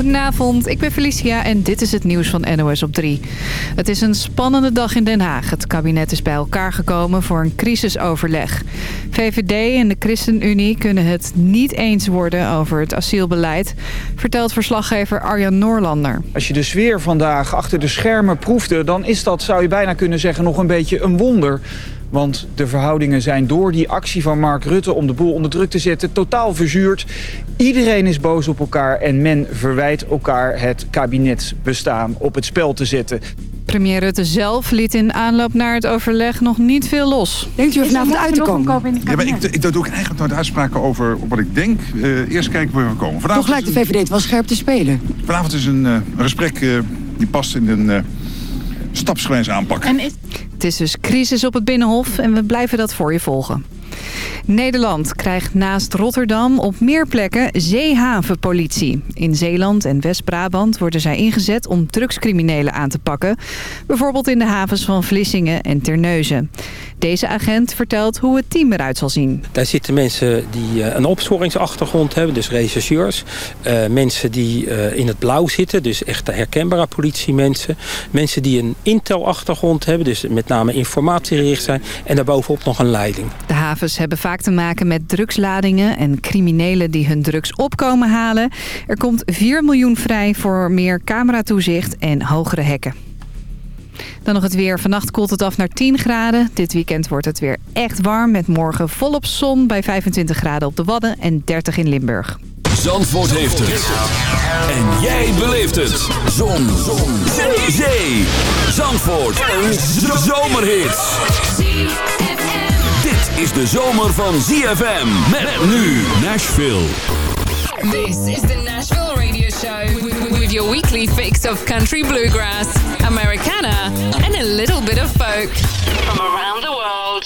Goedenavond, ik ben Felicia en dit is het nieuws van NOS op 3. Het is een spannende dag in Den Haag. Het kabinet is bij elkaar gekomen voor een crisisoverleg. VVD en de ChristenUnie kunnen het niet eens worden over het asielbeleid... vertelt verslaggever Arjan Noorlander. Als je de sfeer vandaag achter de schermen proefde... dan is dat, zou je bijna kunnen zeggen, nog een beetje een wonder... Want de verhoudingen zijn door die actie van Mark Rutte om de boel onder druk te zetten totaal verzuurd. Iedereen is boos op elkaar en men verwijt elkaar het kabinetsbestaan op het spel te zetten. Premier Rutte zelf liet in aanloop naar het overleg nog niet veel los. Denkt u er vanavond uit te komen? Ja, maar ik, ik doe ook eigenlijk nooit uitspraken over wat ik denk. Uh, eerst kijken waar we komen. Vanavond Toch lijkt de VVD het wel scherp te spelen. Vanavond is een, uh, een gesprek uh, die past in een stapsgewijs aanpak. En is... Het is dus crisis op het Binnenhof en we blijven dat voor je volgen. Nederland krijgt naast Rotterdam op meer plekken zeehavenpolitie. In Zeeland en West-Brabant worden zij ingezet om drugscriminelen aan te pakken. Bijvoorbeeld in de havens van Vlissingen en Terneuzen. Deze agent vertelt hoe het team eruit zal zien. Daar zitten mensen die eh, een opsporingsachtergrond hebben, dus rechercheurs. Uh, mensen die uh, in het blauw zitten, dus echt herkenbare politiemensen. Mensen die een intel-achtergrond hebben, dus met name informatiegericht zijn. En daarbovenop nog een leiding. De havens hebben vaak te maken met drugsladingen en criminelen die hun drugs opkomen halen. Er komt 4 miljoen vrij voor meer cameratoezicht en hogere hekken. Dan nog het weer. Vannacht koelt het af naar 10 graden. Dit weekend wordt het weer echt warm met morgen volop zon bij 25 graden op de Wadden en 30 in Limburg. Zandvoort heeft het. En jij beleeft het. Zon. zon. Zee. Zee. Zandvoort. Een zomerhit. Dit is de zomer van ZFM. Met nu Nashville. This is the Nashville Radio Show. With your weekly fix of country bluegrass, Americana, and a little bit of folk. From around the world.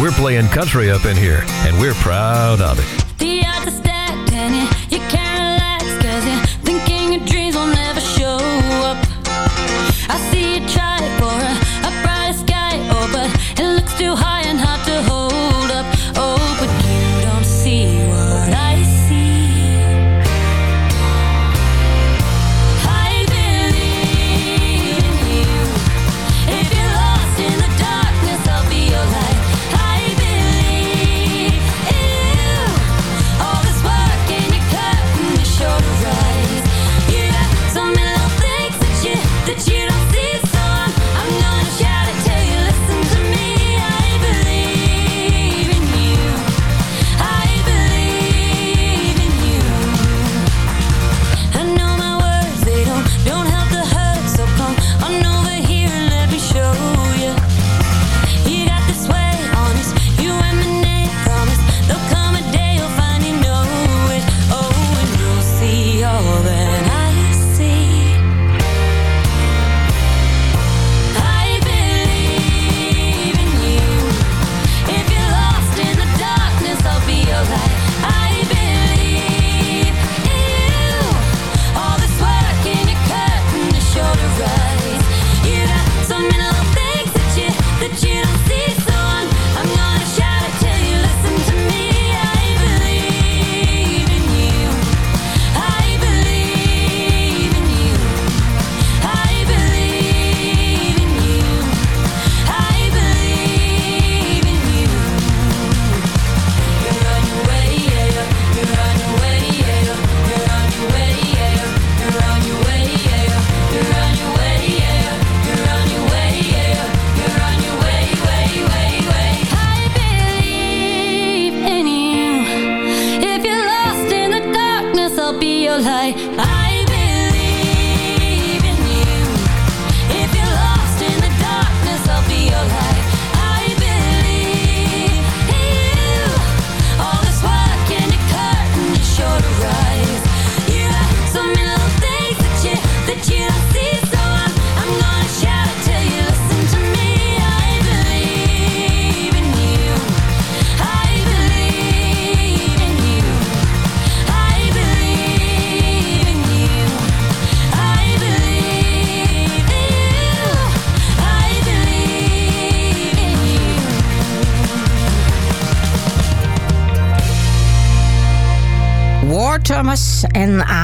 We're playing country up in here, and we're proud of it. The odds are stacked, you, you can't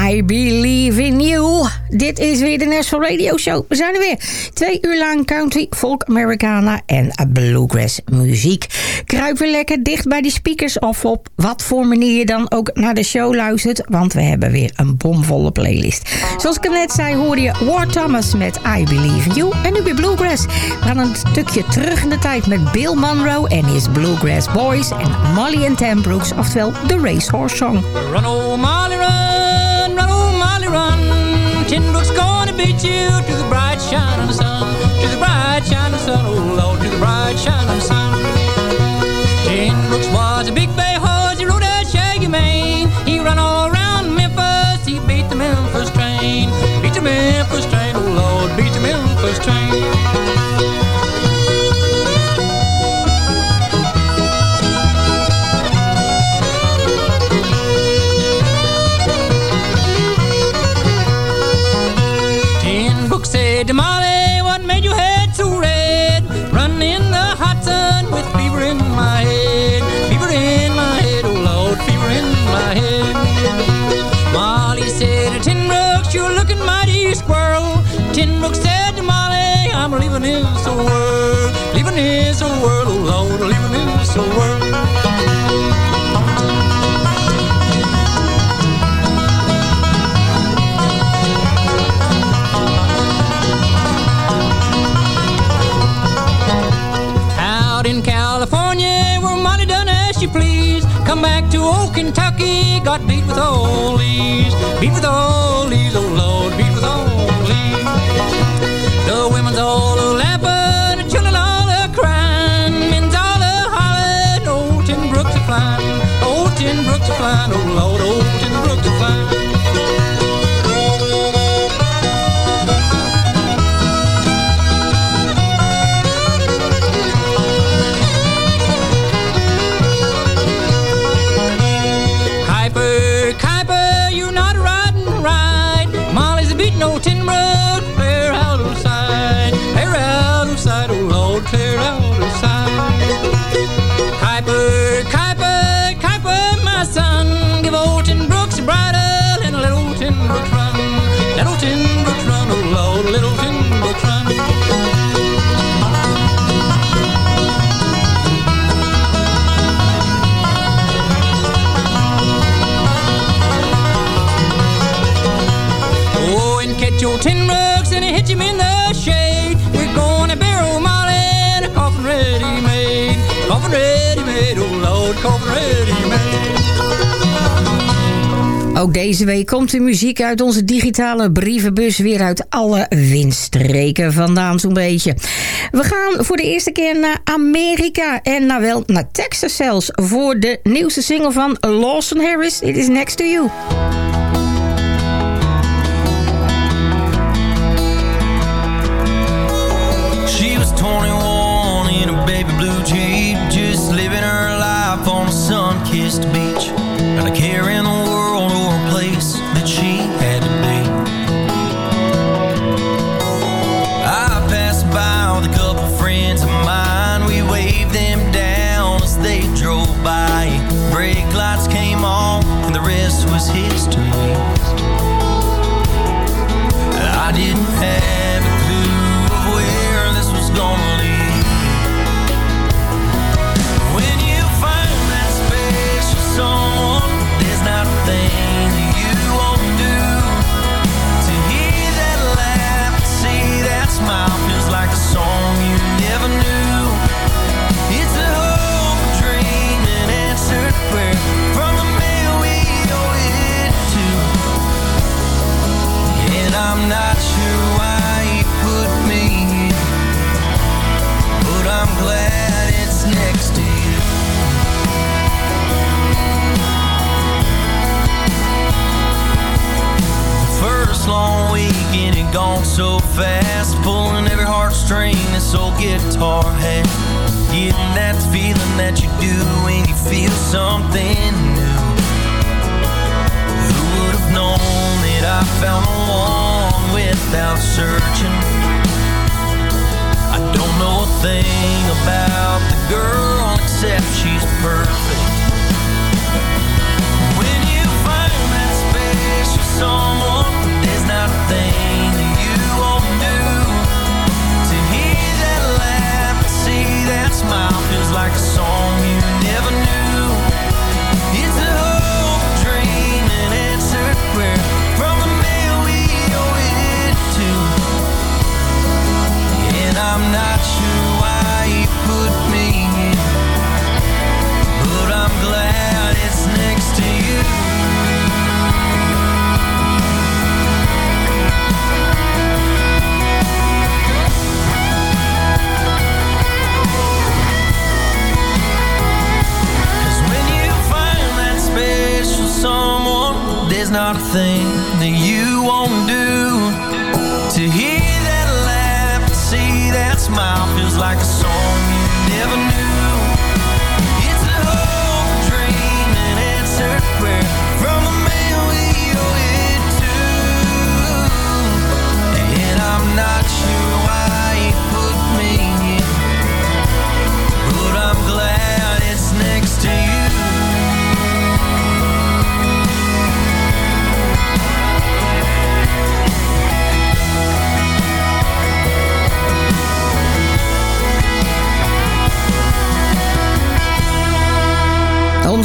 I Believe in You. Dit is weer de National Radio Show. We zijn er weer. Twee uur lang country, folk, Americana en bluegrass muziek. Kruip weer lekker dicht bij die speakers of op wat voor manier je dan ook naar de show luistert. Want we hebben weer een bomvolle playlist. Zoals ik net zei hoorde je War Thomas met I Believe in You. En nu weer bluegrass. We gaan een stukje terug in de tijd met Bill Monroe en his Bluegrass Boys. En Molly en Tam Brooks, oftewel de Racehorse Song. Run, oh, Tinder's gonna beat you to the bride. got beat with oldies, beat with oldies, oh Lord, beat with oldies. The women's all a laughing, the children all a crying, men's all a hollering, old Tenbrooks a flying, old Tenbrooks a flying, oh Lord. Ook deze week komt de muziek uit onze digitale brievenbus weer uit alle windstreken vandaan zo'n beetje. We gaan voor de eerste keer naar Amerika en naar wel naar Texas zelfs voor de nieuwste single van Lawson Harris. It is next to you.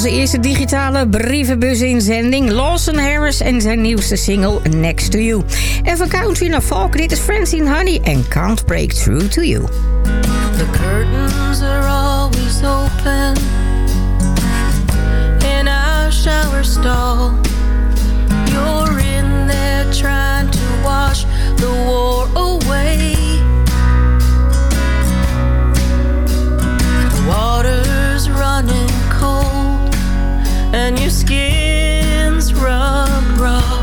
onze eerste digitale brievenbus inzending. Lawson Harris en zijn nieuwste single Next to You. En van country naar folk, dit is in Honey and Can't Break Through to You. The curtains are always open In our shower stall You're in there trying to wash the war away The water's running and your skin's rub raw.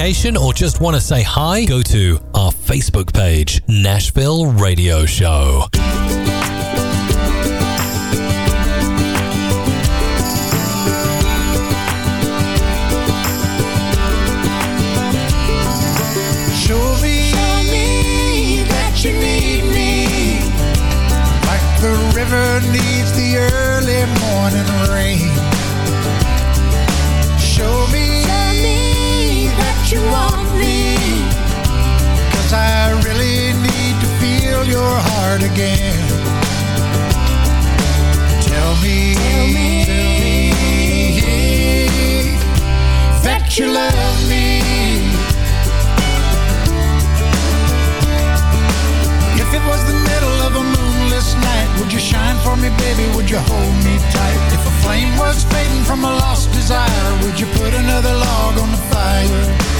communication or just want to say hi, go to our Facebook page, Nashville Radio Show. the river needs the early morning rain. You want me. Cause I really need to feel your heart again. Tell me, tell me, baby, that you love me. If it was the middle of a moonless night, would you shine for me, baby? Would you hold me tight? If a flame was fading from a lost desire, would you put another log on the fire?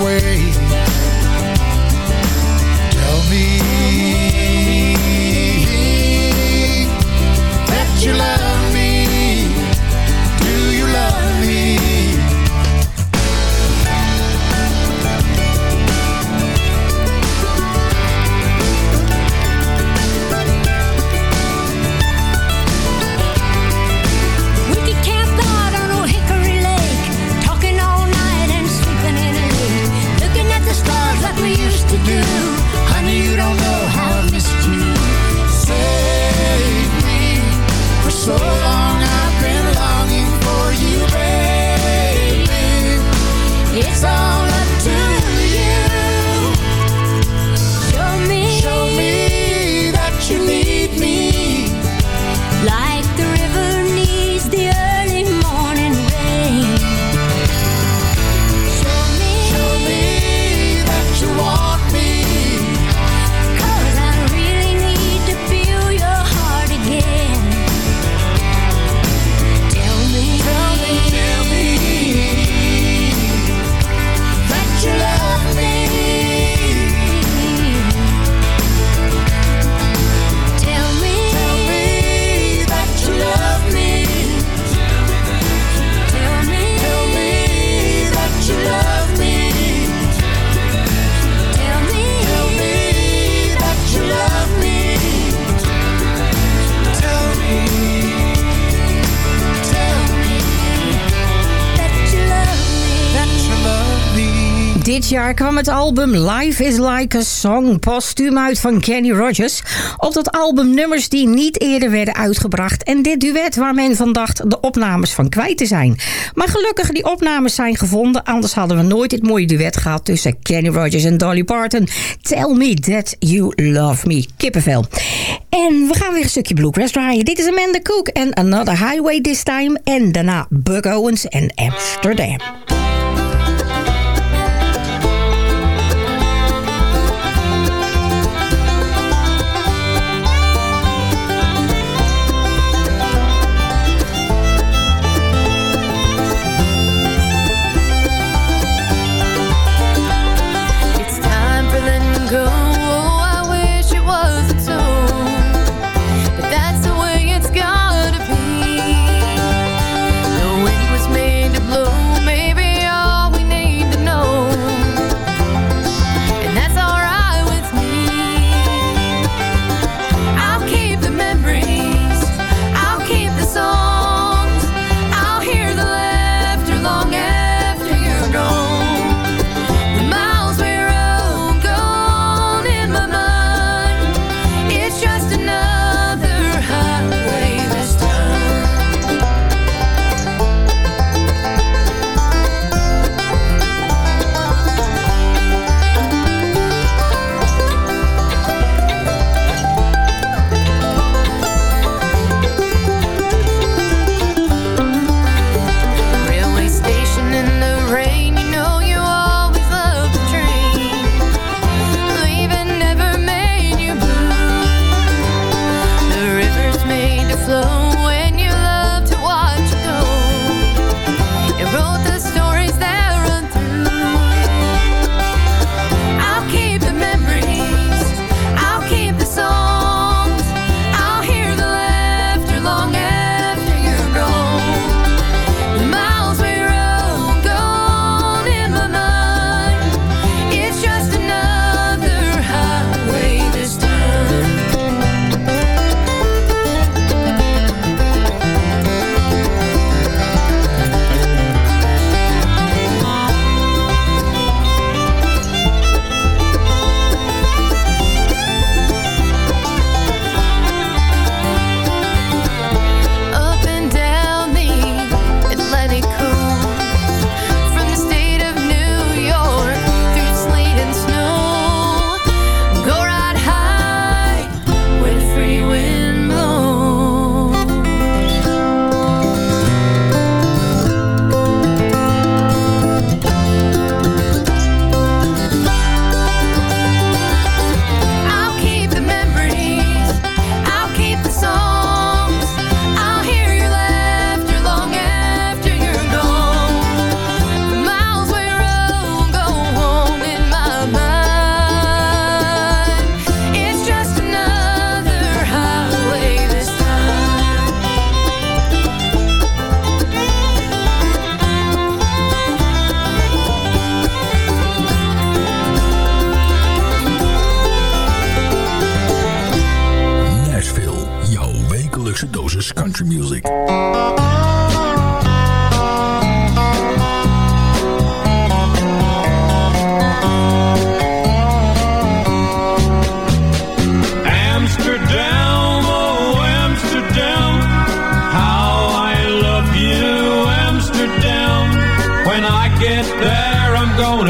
away. Jaar kwam het album Life is Like a Song postuum uit van Kenny Rogers. Op dat album nummers die niet eerder werden uitgebracht. En dit duet waar men van dacht de opnames van kwijt te zijn. Maar gelukkig die opnames zijn gevonden. Anders hadden we nooit dit mooie duet gehad tussen Kenny Rogers en Dolly Parton. Tell me that you love me. Kippenvel. En we gaan weer een stukje bluegrass draaien. Dit is Amanda Cook en Another Highway This Time. En daarna Buck Owens en Amsterdam.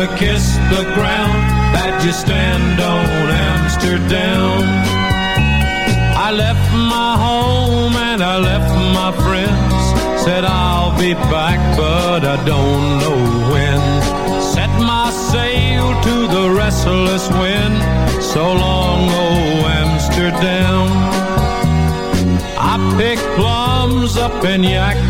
Gonna kiss the ground that you stand on, Amsterdam. I left my home and I left my friends. Said I'll be back, but I don't know when. Set my sail to the restless wind. So long, oh Amsterdam. I pick plums up in Yakima,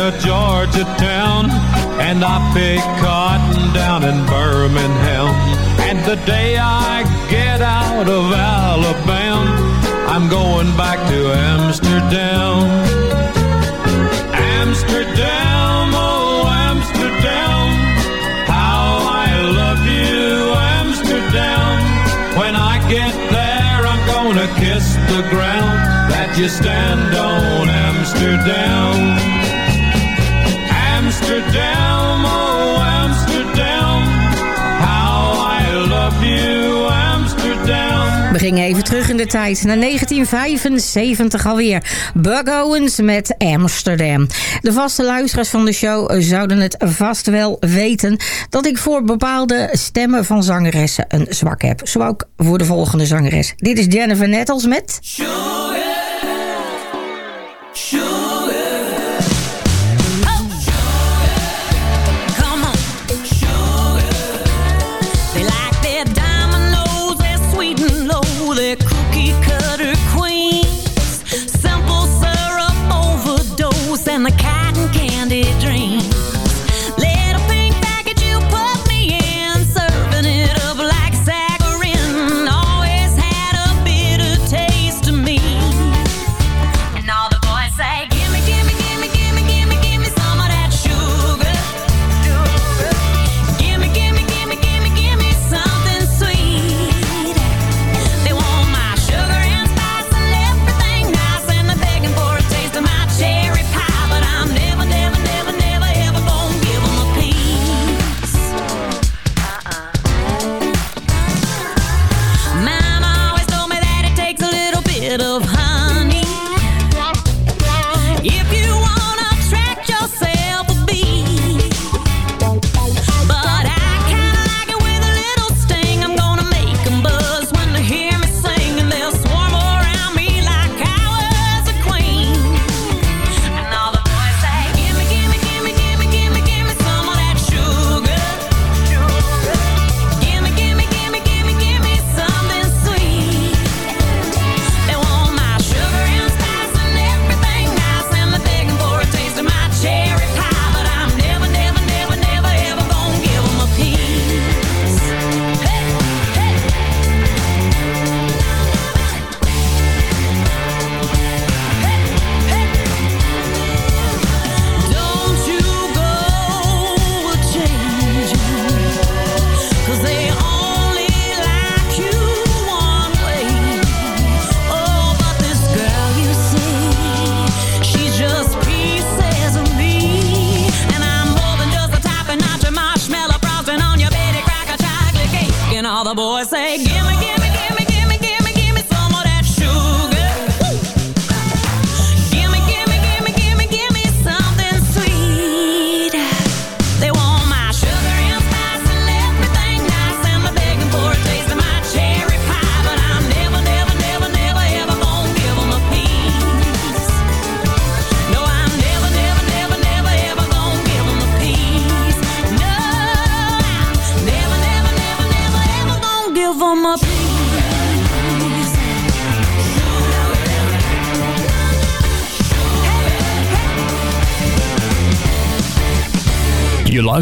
A Georgia town, and I pick cotton down in Birmingham. And the day I get out of Alabama, I'm going back to Amsterdam. Amsterdam, oh Amsterdam, how I love you, Amsterdam. When I get there, I'm gonna kiss the ground that you stand on, gingen even terug in de tijd, naar 1975 alweer. Buck Owens met Amsterdam. De vaste luisteraars van de show zouden het vast wel weten... dat ik voor bepaalde stemmen van zangeressen een zwak heb. Zo ook voor de volgende zangeres. Dit is Jennifer Nettles met...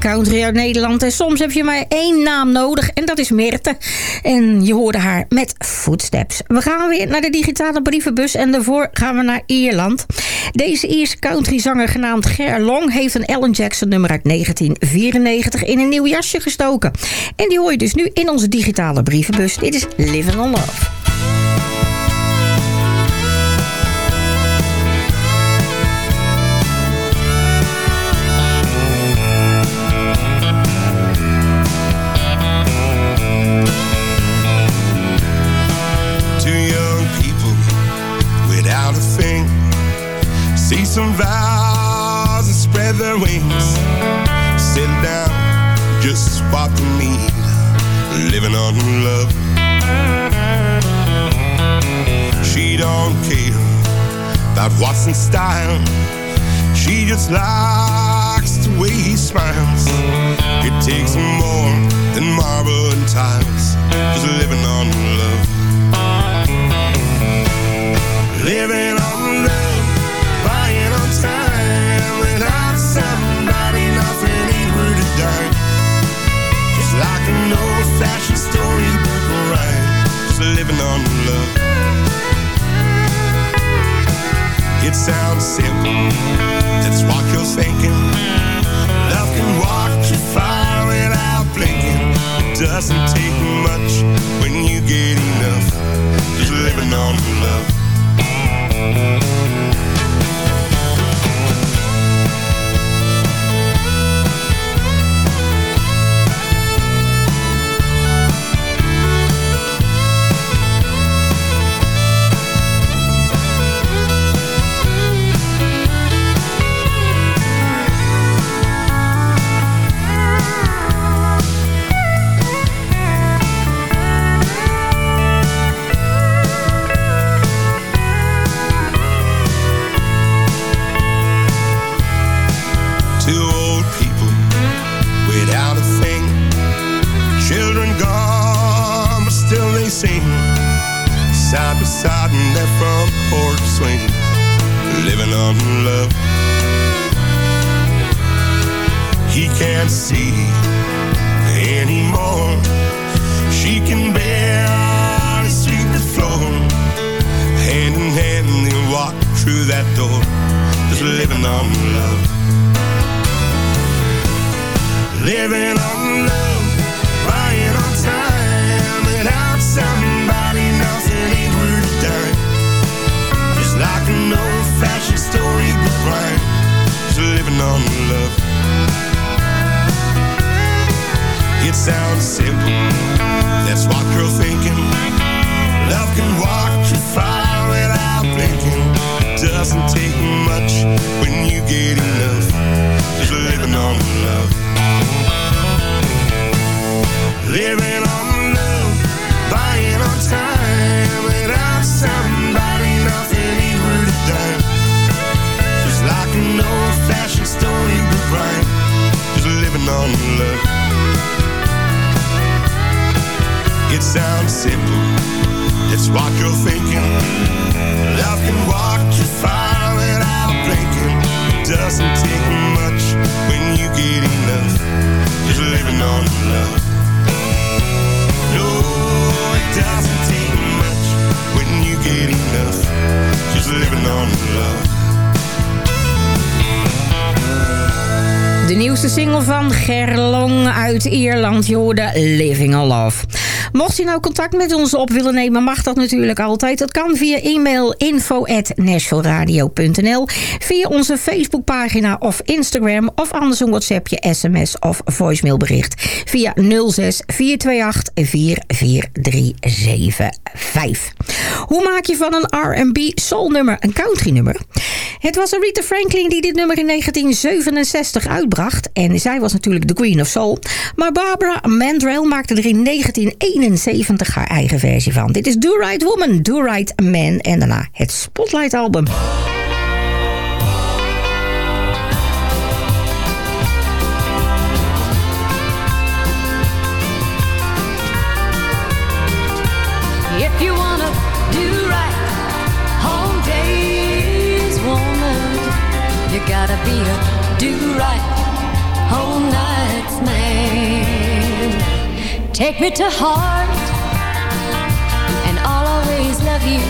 country uit Nederland. En soms heb je maar één naam nodig en dat is Mirte En je hoorde haar met Footsteps. We gaan weer naar de digitale brievenbus en daarvoor gaan we naar Ierland. Deze Ierse countryzanger genaamd Ger Long heeft een Ellen Jackson nummer uit 1994 in een nieuw jasje gestoken. En die hoor je dus nu in onze digitale brievenbus. Dit is Living on Love. Bought for me, living on love. She don't care about what's in style. She just likes the way he smiles. It takes more than marble and tiles, just living on love. Gerlong uit Ierland, je Living on Love. Mocht je nou contact met ons op willen nemen, mag dat natuurlijk altijd. Dat kan via e-mail info.nashvilleradio.nl Via onze Facebookpagina of Instagram of anders een WhatsAppje, sms of voicemailbericht via 06 428 44375. Hoe maak je van een R&B soulnummer een country nummer? Het was Aretha Franklin die dit nummer in 1967 uitbracht. En zij was natuurlijk de Queen of Soul. Maar Barbara Mandrell maakte er in 1971 haar eigen versie van. Dit is Do Right Woman, Do Right Man. En daarna het Spotlight album. If you do right, home days woman, you gotta be a do right, Take me to heart, and I'll always love you.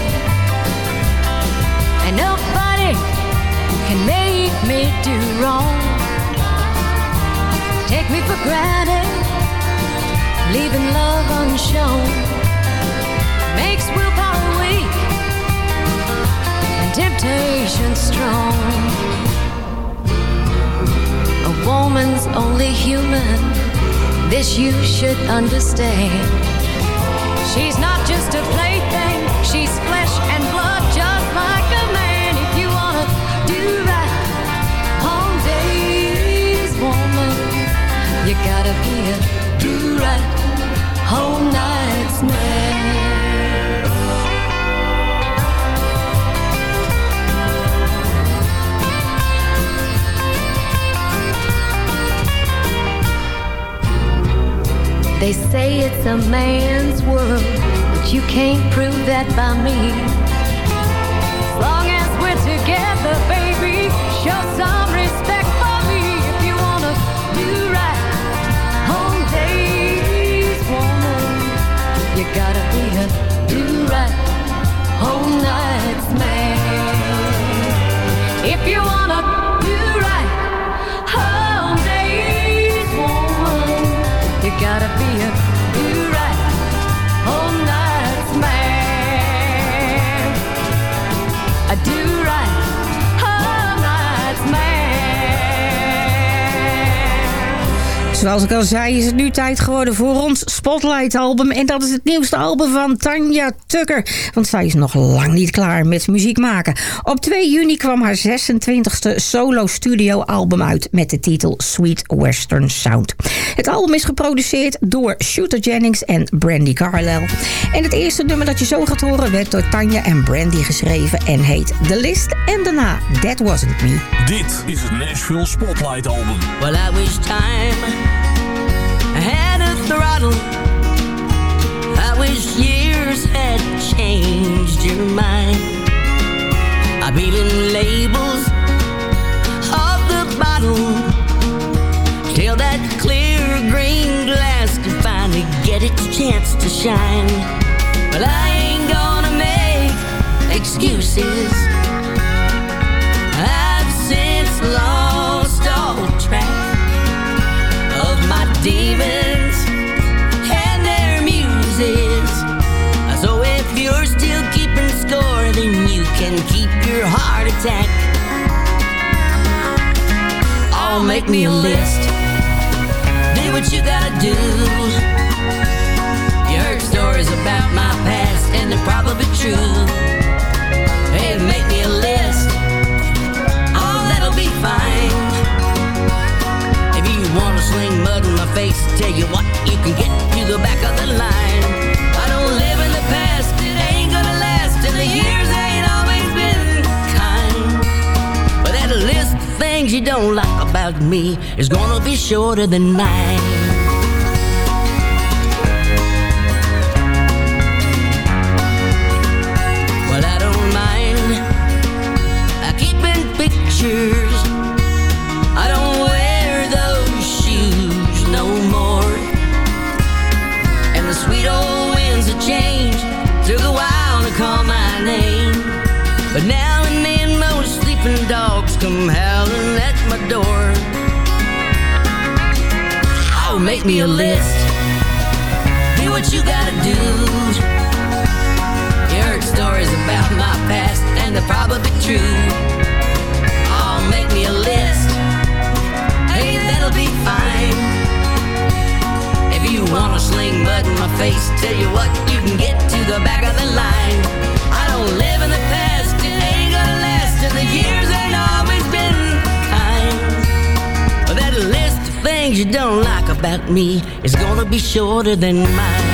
And nobody can make me do wrong. Take me for granted, leaving love unshown makes willpower weak and temptation strong. A woman's only human, this you should understand. She's not just a plaything, she's flesh and blood, just like a man. If you wanna do right, home days, woman, you gotta be a They say it's a man's world, but you can't prove that by me. As long as we're together, baby, show some respect for me. If you wanna do right, home days, woman, you gotta be a do right, home nights man. If you wanna Zoals ik al zei is het nu tijd geworden voor ons Spotlight album. En dat is het nieuwste album van Tanja Tucker. Want zij is nog lang niet klaar met muziek maken. Op 2 juni kwam haar 26e solo studio album uit met de titel Sweet Western Sound. Het album is geproduceerd door Shooter Jennings en Brandy Carlisle. En het eerste nummer dat je zo gaat horen werd door Tanja en Brandy geschreven en heet The List. En daarna That Wasn't Me. Dit is het Nashville Spotlight album. Well, I wish time had. I wish years had changed. your mind. I'm peeling labels off the bottle till that clear green glass can finally get its chance to shine. But I ain't gonna make excuses. Can keep your heart attack. Oh, make me a list. Do what you gotta do. You heard stories about my past, and they're probably true. Hey, make me a list. Oh, that'll be fine. If you wanna sling mud in my face, tell you what, you can get to the back of the line. You don't like about me is gonna be shorter than mine. Make me a list. Do what you gotta do. You heard stories about my past, and they're probably true. Oh, make me a list. Hey, that'll be fine. If you wanna sling mud in my face, tell you what, you can get to the back of the line. I don't live in the past, it ain't gonna last, and the years things you don't like about me is gonna be shorter than mine.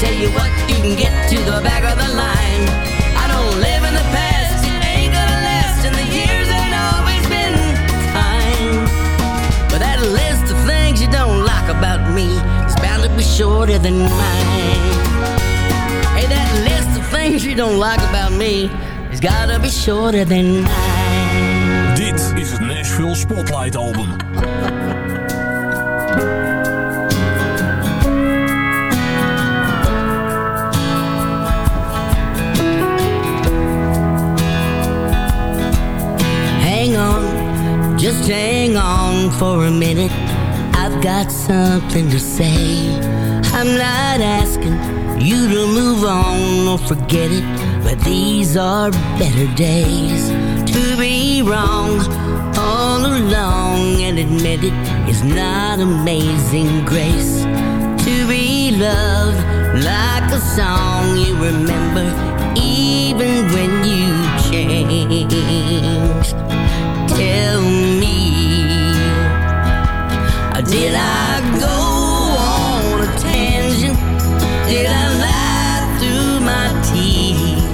Tell you what, you can get to the back of the line. I don't live in the past, it ain't gonna last, and the years ain't always been kind. But that list of things you don't like about me is bound to be shorter than mine. Hey, that list of things you don't like about me has gotta be shorter than mine. Dit is het Nashville Spotlight Album. Just hang on for a minute. I've got something to say. I'm not asking you to move on or forget it, but these are better days. To be wrong all along and admit it is not amazing grace. To be loved like a song you remember even when you changed. Did I go on a tangent? Did I lie through my teeth?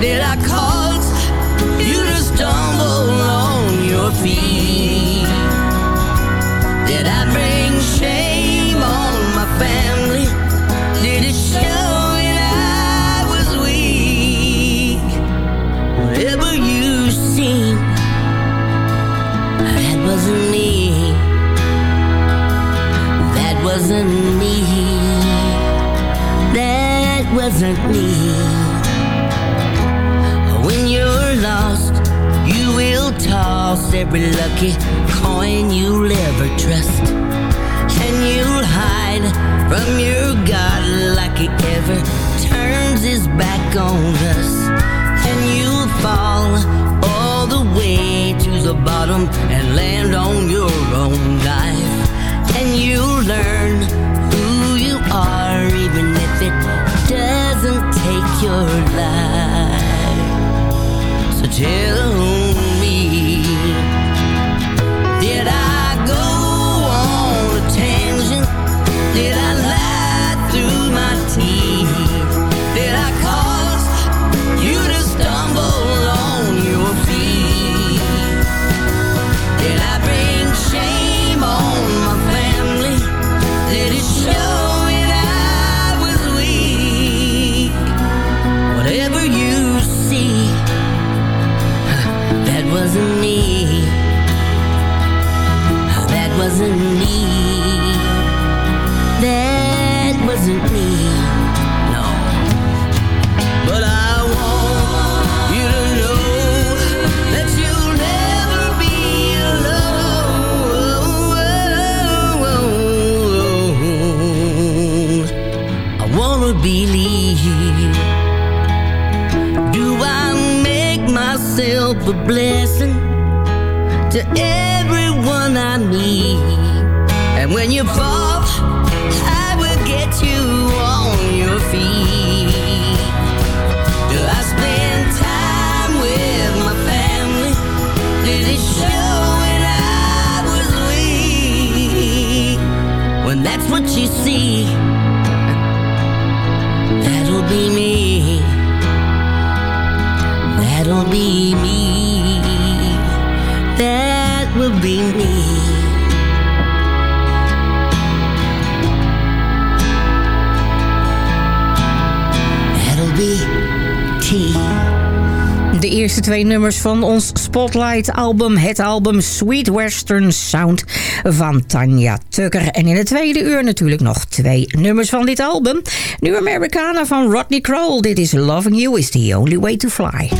Did I cause you to stumble on your feet? Did I bring shame on my family? Did it show that I was weak? Whatever you seen, that wasn't me. wasn't me. That wasn't me. When you're lost, you will toss every lucky coin you'll ever trust. And you'll hide from your God like he ever turns his back on us. And you'll fall all the way to the bottom and land on your own life. And you'll learn who you are even if it doesn't take your life. So tell blessing to everyone I meet? And when you fall, I will get you on your feet. Do I spend time with my family? Did it show when I was weak? When that's what you see, twee nummers van ons Spotlight-album. Het album Sweet Western Sound van Tanya Tucker. En in het tweede uur natuurlijk nog twee nummers van dit album. Nu Americana van Rodney Crowell. Dit is Loving You is the Only Way to Fly.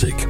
Classic.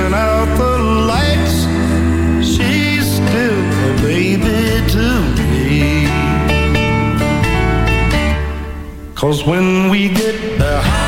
Cause when we get there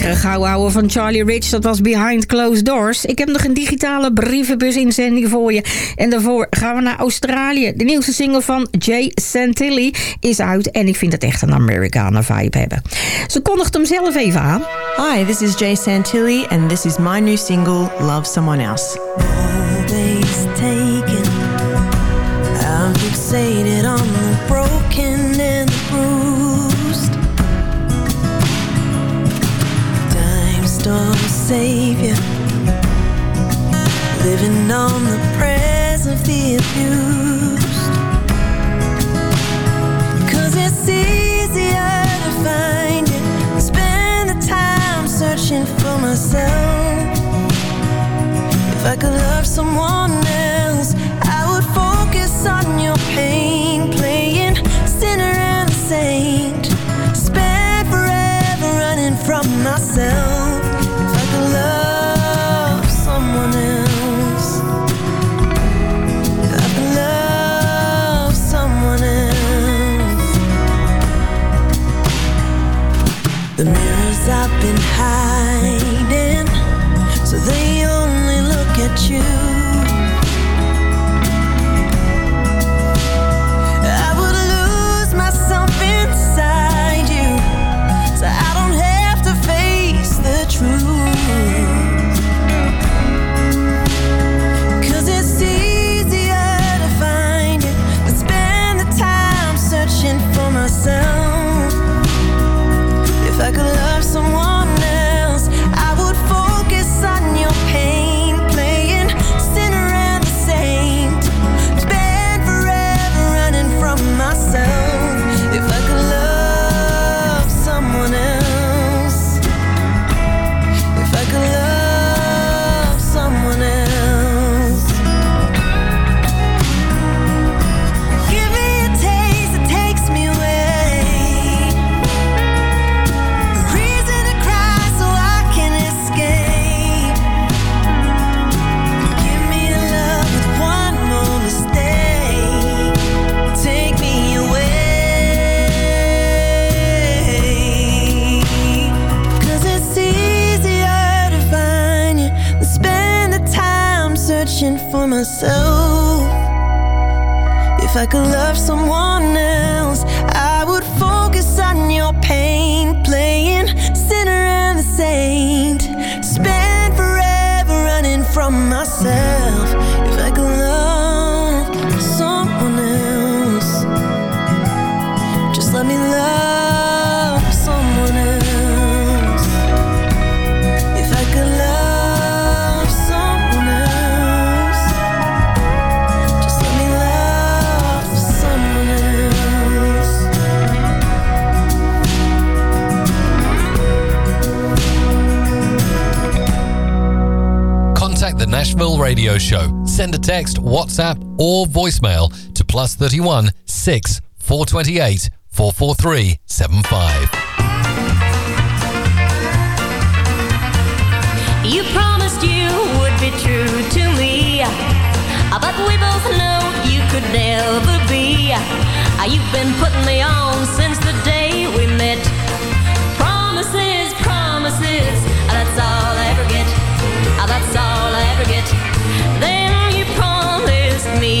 lekkere gauwhouden van Charlie Rich, dat was Behind Closed Doors. Ik heb nog een digitale brievenbus-inzending voor je. En daarvoor gaan we naar Australië. De nieuwste single van Jay Santilli is uit en ik vind het echt een Americana vibe hebben. Ze kondigt hem zelf even aan. Hi, this is Jay Santilli and this is my new single Love Someone Else. Always taken, I'm fixated on savior. Living on the prayers of the abused. Cause it's easier to find it. Spend the time searching for myself. If I could love someone myself. If I could love someone else, I would focus on your pain, playing sinner and the saint. Contact Radio Show. Send a text, WhatsApp, or voicemail to plus 31 6 428 443 75. You promised you would be true to me, but we both know you could never be. You've been putting me on since the day we met. Promises, promises, that's all I ever get. That's all I ever get. Then you promised me